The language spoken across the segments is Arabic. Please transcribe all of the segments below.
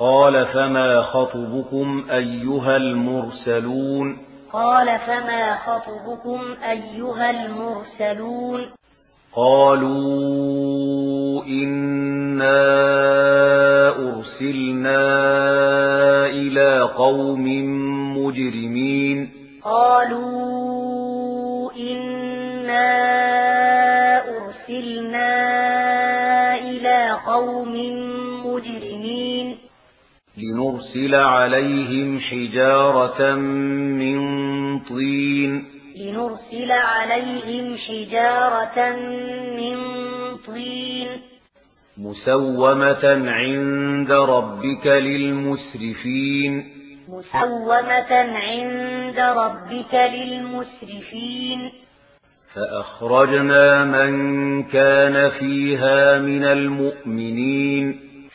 قال فما خطبكم أيها المرسلون قال فما خطبكم أيها المرسلون قالوا إنا أرسلنا إلى قوم مجرمين قالوا إنا أرسلنا إلى قوم مجرمين لنرسل عليهم حجارة من طين لنرسل عليهم حجارة من طين مسومة عند ربك للمسرفين مسومة عند ربك للمسرفين فأخرجنا من كان فيها من المؤمنين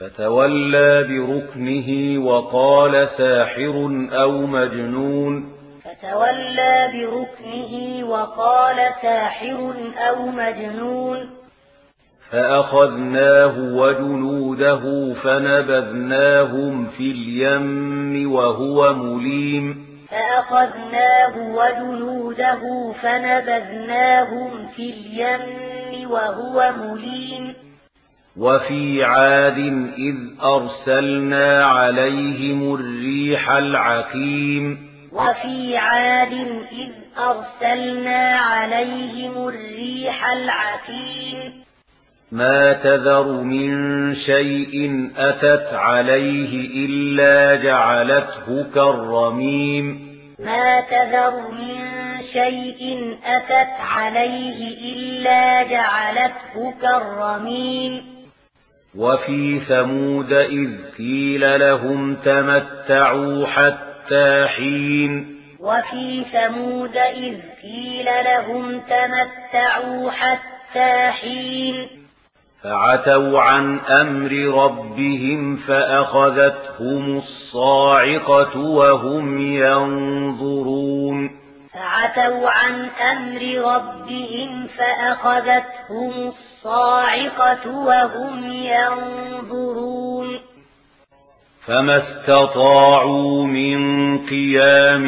فتولى بركنه وقال ساحر أو مجنون. فتولى بركنه وقال ساحر أو مجنون. فأخذناه وجنوده فنبذناهم في اليم وهو مليم. فأخذناه وجنوده فنبذناهم في اليم وهو مليم. وفي عاد إذ أرسلنا عليهم الريح العقيم. وفي عاد إذ أرسلنا عليهم الريح العقيم. ما تذر من شيء أتت عليه إلا جعلته كالرميم. ما تذر من شيء أتت عليه إلا جعلته كالرميم. وفي ثمود إذ قيل لهم تمتعوا حتى حين وفي ثمود إذ قيل لهم تمتعوا حتى حين فعتوا عن أمر ربهم فأخذتهم الصاعقة وهم ينظرون فعتوا عن أمر ربهم فأخذتهم الصاعقة الصاعقة وهم ينظرون. فما استطاعوا من قيام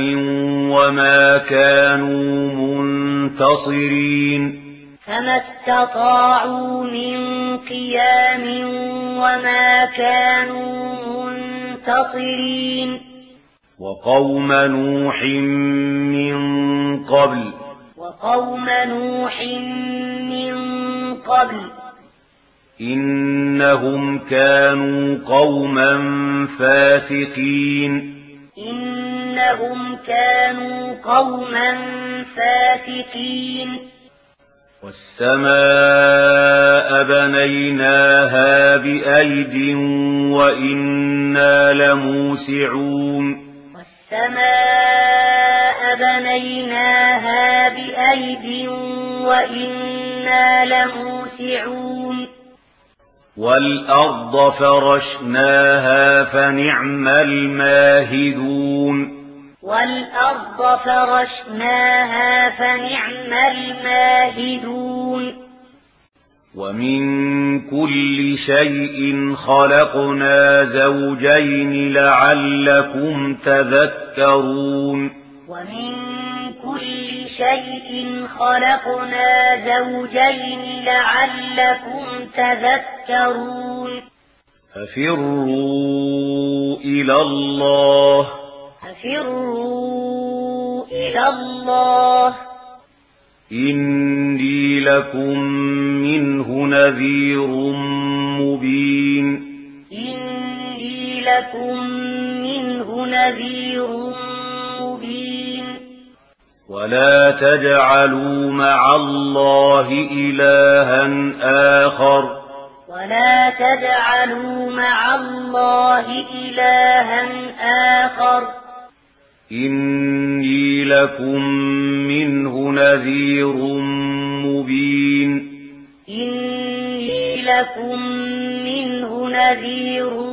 وما كانوا منتصرين. فما استطاعوا من قيام وما كانوا منتصرين. وقوم نوح من قبل. وقوم نوح من أصحابي. إنهم كانوا قوما فاسقين. إنهم كانوا قوما فاسقين. والسماء بنيناها بأيد وإنا لموسعون. والسماء بنيناها بأيد وإنا لموسعون. يسمعون والأرض فرشناها فنعم الماهدون. والأرض فرشناها فنعم الماهدون. ومن كل شيء خلقنا زوجين لعلكم تذكرون. ومن كل شيء خلقنا زوجين لعلكم تذكرون. ففروا إلى الله. ففروا إلى الله. إني لكم منه نذير مبين. إني لكم منه نذير مبين ولا تجعلوا مع الله إلها آخر ولا تجعلوا مع الله إلها آخر إني لكم منه نذير مبين إني لكم منه نذير مبين